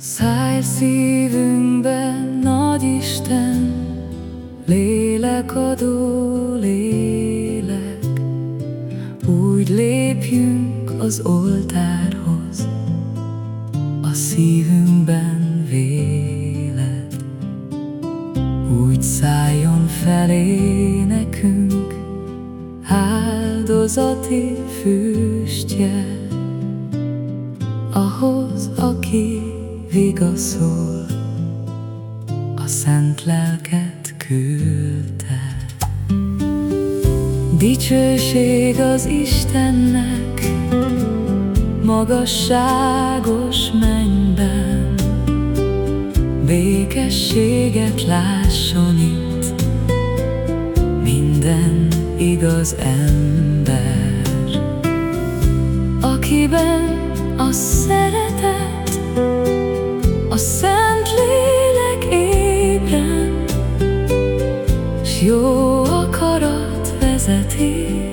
Száj szívünkben, nagy Isten, lélekadó lélek, úgy lépjünk az oltárhoz, a szívünkben vélet, úgy szálljon felé nekünk áldozati füstje, ahhoz, aki vigaszol, a szent lelket küldte. Dicsőség az Istennek, magasságos mennyben, Békességet lásson itt minden igaz ember, akiben jó akarat vezeti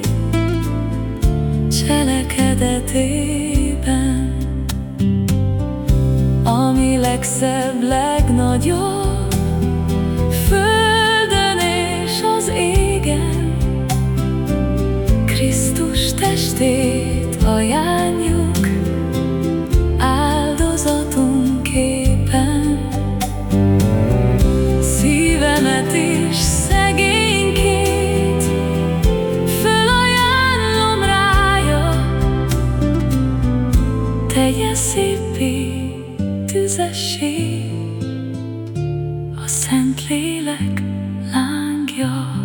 cselekedetében, ami legszebb, legnagyobb, teljes szépé tüzessé a Szent Lélek lángja.